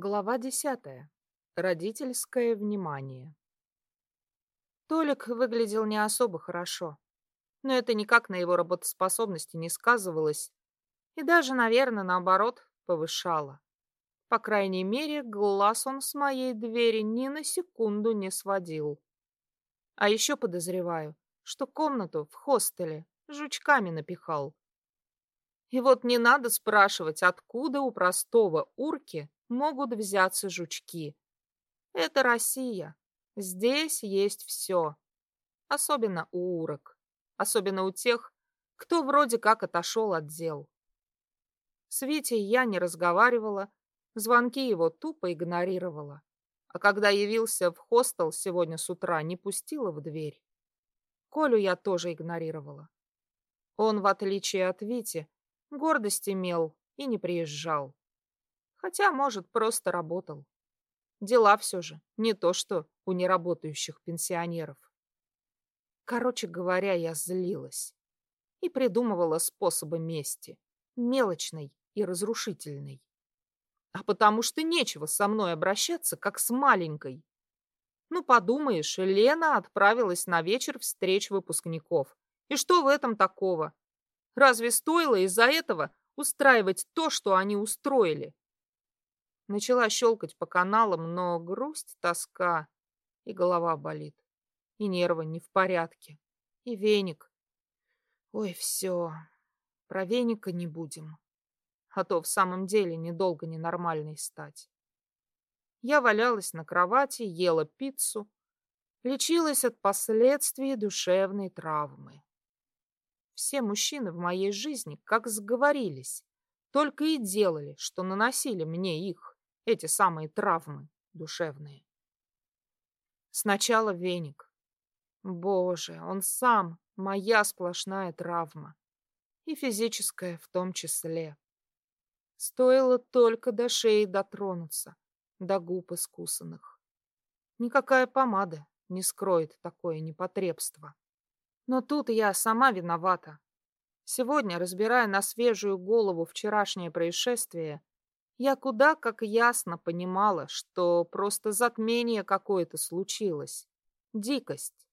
Глава десятая. Родительское внимание. Толик выглядел не особо хорошо, но это никак на его работоспособности не сказывалось и даже, наверное, наоборот, повышало. По крайней мере, глаз он с моей двери ни на секунду не сводил. А еще подозреваю, что комнату в хостеле жучками напихал. И вот не надо спрашивать, откуда у простого урки могут взяться жучки. Это Россия. Здесь есть все. Особенно у урок. Особенно у тех, кто вроде как отошел от дел. С Витей я не разговаривала, звонки его тупо игнорировала. А когда явился в хостел сегодня с утра, не пустила в дверь. Колю я тоже игнорировала. Он, в отличие от Вити, гордость имел и не приезжал. Хотя, может, просто работал. Дела все же, не то что у неработающих пенсионеров. Короче говоря, я злилась и придумывала способы мести, мелочной и разрушительной. А потому что нечего со мной обращаться, как с маленькой. Ну, подумаешь, Лена отправилась на вечер встреч выпускников. И что в этом такого? Разве стоило из-за этого устраивать то, что они устроили? Начала щелкать по каналам, но грусть, тоска, и голова болит, и нервы не в порядке, и веник. Ой, все, про веника не будем, а то в самом деле недолго ненормальной стать. Я валялась на кровати, ела пиццу, лечилась от последствий душевной травмы. Все мужчины в моей жизни как сговорились, только и делали, что наносили мне их эти самые травмы душевные. Сначала веник. Боже, он сам моя сплошная травма. И физическая в том числе. Стоило только до шеи дотронуться, до губ искусанных. Никакая помада не скроет такое непотребство. Но тут я сама виновата. Сегодня, разбирая на свежую голову вчерашнее происшествие, я куда как ясно понимала, что просто затмение какое-то случилось. Дикость.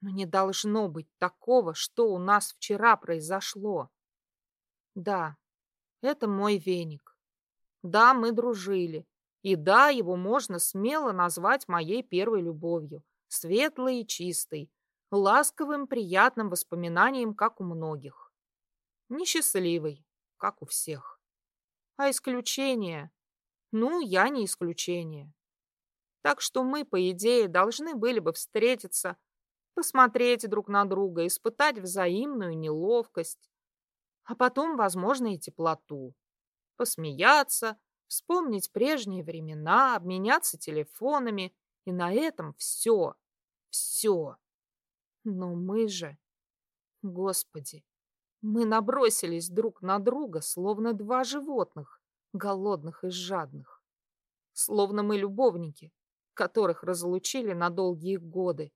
Но не должно быть такого, что у нас вчера произошло. Да, это мой веник. Да, мы дружили. И да, его можно смело назвать моей первой любовью. Светлой и чистой. Ласковым, приятным воспоминанием, как у многих. Несчастливой, как у всех. А исключение? Ну, я не исключение. Так что мы, по идее, должны были бы встретиться, посмотреть друг на друга, испытать взаимную неловкость, а потом, возможно, и теплоту. Посмеяться, вспомнить прежние времена, обменяться телефонами, и на этом все, все. Но мы же... Господи, мы набросились друг на друга, словно два животных, голодных и жадных. Словно мы любовники, которых разлучили на долгие годы.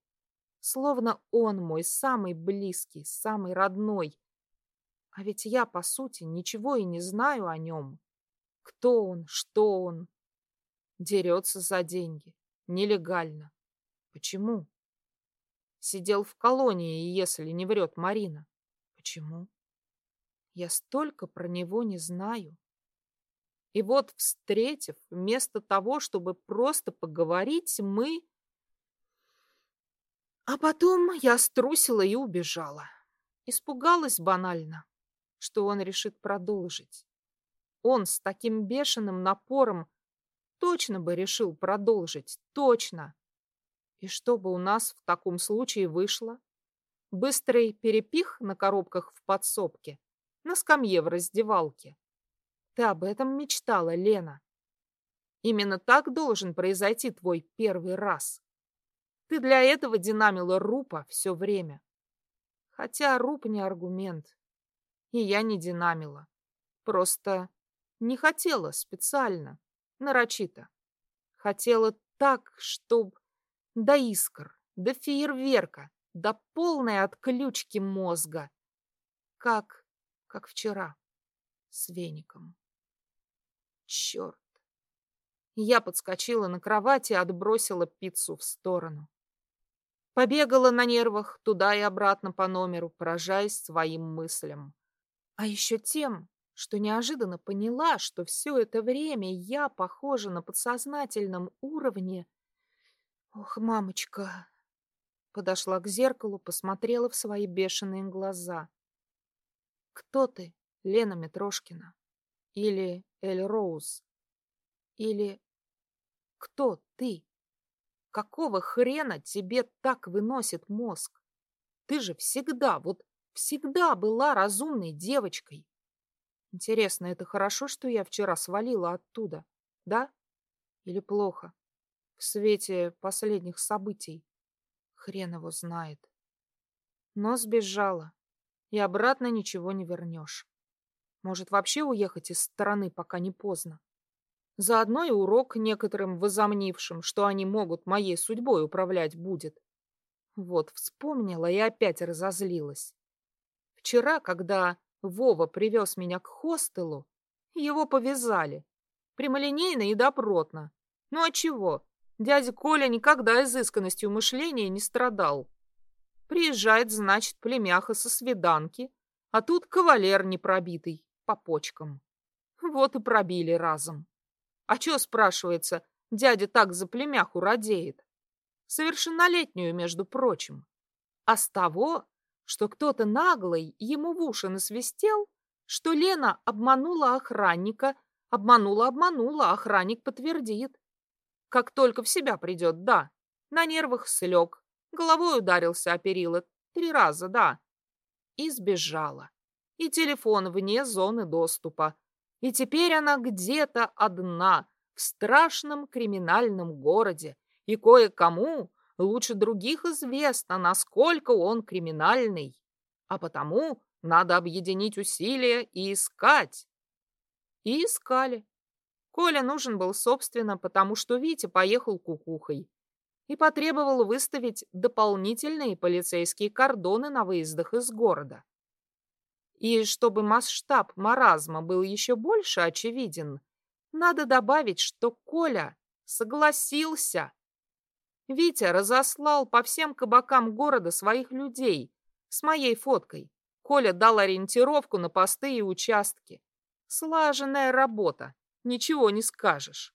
Словно он мой самый близкий, самый родной. А ведь я, по сути, ничего и не знаю о нем. Кто он, что он. Дерется за деньги. Нелегально. Почему? Сидел в колонии, если не врет Марина. Почему? Я столько про него не знаю. И вот, встретив, вместо того, чтобы просто поговорить, мы... А потом я струсила и убежала. Испугалась банально, что он решит продолжить. Он с таким бешеным напором точно бы решил продолжить, точно. И что бы у нас в таком случае вышло? Быстрый перепих на коробках в подсобке, на скамье в раздевалке. Ты об этом мечтала, Лена. Именно так должен произойти твой первый раз. Ты для этого динамила Рупа все время. Хотя Руп не аргумент. И я не динамила. Просто не хотела специально, нарочито. Хотела так, чтоб до искр, до фейерверка, до полной отключки мозга. Как, как вчера с веником. Черт! Я подскочила на кровати и отбросила пиццу в сторону. Побегала на нервах туда и обратно по номеру, поражаясь своим мыслям. А еще тем, что неожиданно поняла, что все это время я, похожа на подсознательном уровне. Ох, мамочка! Подошла к зеркалу, посмотрела в свои бешеные глаза. Кто ты, Лена Митрошкина? Или Эль Роуз? Или кто ты? Какого хрена тебе так выносит мозг? Ты же всегда, вот всегда была разумной девочкой. Интересно, это хорошо, что я вчера свалила оттуда, да? Или плохо? В свете последних событий. Хрен его знает. Но сбежала. И обратно ничего не вернешь. Может, вообще уехать из страны, пока не поздно? Заодно и урок некоторым возомнившим, что они могут моей судьбой управлять будет. Вот, вспомнила и опять разозлилась. Вчера, когда Вова привез меня к хостелу, его повязали. Прямолинейно и добротно. Ну а чего? Дядя Коля никогда изысканностью мышления не страдал. Приезжает, значит, племяха со свиданки, а тут кавалер непробитый, по почкам. Вот и пробили разом. А чё, спрашивается, дядя так за племяху радеет? Совершеннолетнюю, между прочим. А с того, что кто-то наглый ему в уши насвистел, что Лена обманула охранника, обманула-обманула, охранник подтвердит. Как только в себя придет, да, на нервах слег, головой ударился о перила, три раза, да, и сбежала. И телефон вне зоны доступа, и теперь она где-то одна, в страшном криминальном городе, и кое-кому лучше других известно, насколько он криминальный. А потому надо объединить усилия и искать. И искали. Коля нужен был, собственно, потому что Витя поехал кукухой и потребовал выставить дополнительные полицейские кордоны на выездах из города. И чтобы масштаб маразма был еще больше очевиден, надо добавить, что Коля согласился. Витя разослал по всем кабакам города своих людей с моей фоткой. Коля дал ориентировку на посты и участки. Слаженная работа, ничего не скажешь.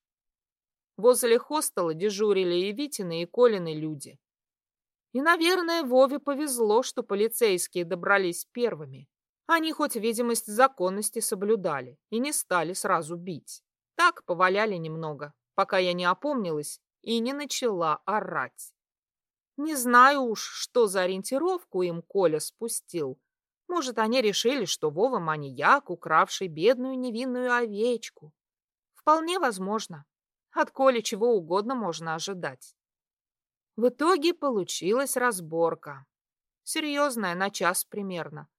Возле хостела дежурили и Витины, и Колины люди. И, наверное, Вове повезло, что полицейские добрались первыми. Они хоть видимость законности соблюдали и не стали сразу бить. Так поваляли немного, пока я не опомнилась и не начала орать. Не знаю уж, что за ориентировку им Коля спустил. Может, они решили, что Вова маньяк, укравший бедную невинную овечку. Вполне возможно. От Коли чего угодно можно ожидать. В итоге получилась разборка. Серьезная, на час примерно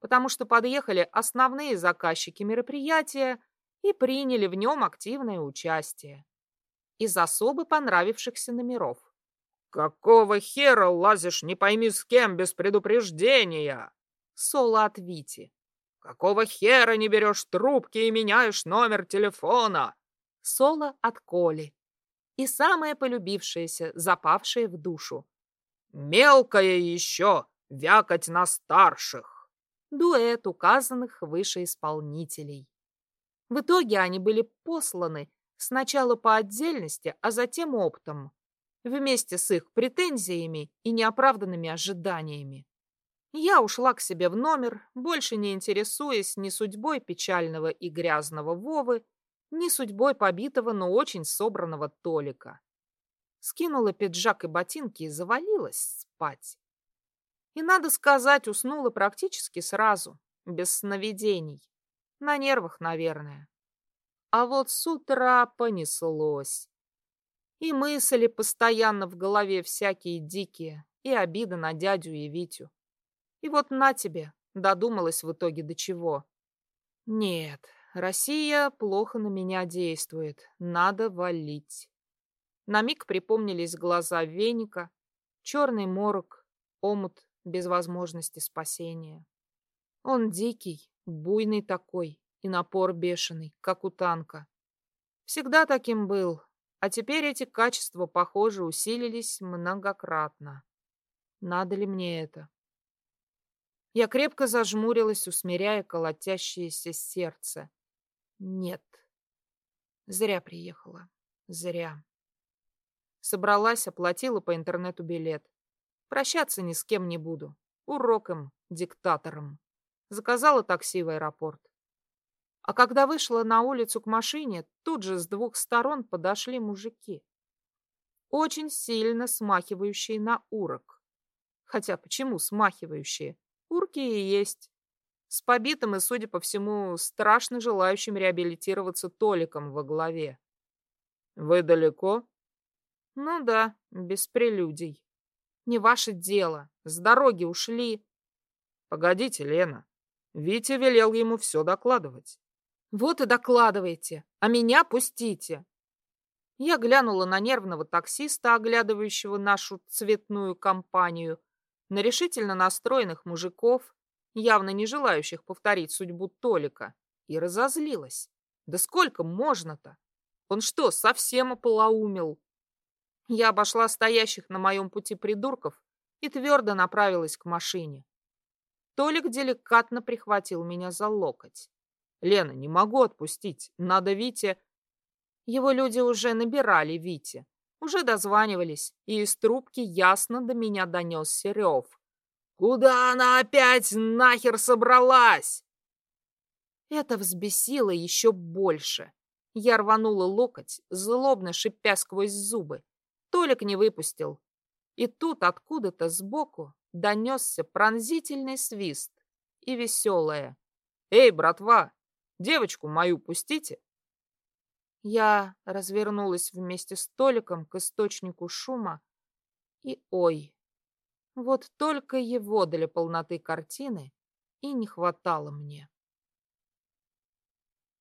потому что подъехали основные заказчики мероприятия и приняли в нем активное участие. Из особо понравившихся номеров. «Какого хера лазишь не пойми с кем без предупреждения?» Соло от Вити. «Какого хера не берешь трубки и меняешь номер телефона?» Соло от Коли. И самое полюбившееся, запавшее в душу. «Мелкое еще, вякать на старших!» дуэт указанных выше исполнителей. В итоге они были посланы сначала по отдельности, а затем оптом, вместе с их претензиями и неоправданными ожиданиями. Я ушла к себе в номер, больше не интересуясь ни судьбой печального и грязного Вовы, ни судьбой побитого, но очень собранного Толика. Скинула пиджак и ботинки и завалилась спать. И, надо сказать, уснула практически сразу, без сновидений. На нервах, наверное. А вот с утра понеслось. И мысли постоянно в голове всякие дикие, и обида на дядю и Витю. И вот на тебе, додумалась в итоге до чего. Нет, Россия плохо на меня действует, надо валить. На миг припомнились глаза веника, черный морок, омут без возможности спасения. Он дикий, буйный такой и напор бешеный, как у танка. Всегда таким был, А теперь эти качества, похоже, усилились многократно. Надо ли мне это? Я крепко зажмурилась, усмиряя колотящееся сердце. Нет. Зря приехала. Зря. Собралась, оплатила по интернету билет. Прощаться ни с кем не буду. Уроком, диктатором. Заказала такси в аэропорт. А когда вышла на улицу к машине, тут же с двух сторон подошли мужики. Очень сильно смахивающие на урок. Хотя почему смахивающие? Урки и есть. С побитым и, судя по всему, страшно желающим реабилитироваться Толиком во главе. «Вы далеко?» «Ну да, без прелюдий. Не ваше дело. С дороги ушли». «Погодите, Лена. Витя велел ему все докладывать. Вот и докладывайте, а меня пустите. Я глянула на нервного таксиста, оглядывающего нашу цветную компанию, на решительно настроенных мужиков, явно не желающих повторить судьбу Толика, и разозлилась. Да сколько можно-то? Он что, совсем ополоумел? Я обошла стоящих на моем пути придурков и твердо направилась к машине. Толик деликатно прихватил меня за локоть. Лена, не могу отпустить. Надо Вите... Его люди уже набирали Вите. Уже дозванивались, и из трубки ясно до меня донесся рев. «Куда она опять нахер собралась?» Это взбесило еще больше. Я рванула локоть, злобно шипя сквозь зубы. Толик не выпустил. И тут откуда-то сбоку донесся пронзительный свист и веселое. «Эй, братва, Девочку мою пустите. Я развернулась вместе с Толиком к источнику шума и ой, вот только его для полноты картины и не хватало мне.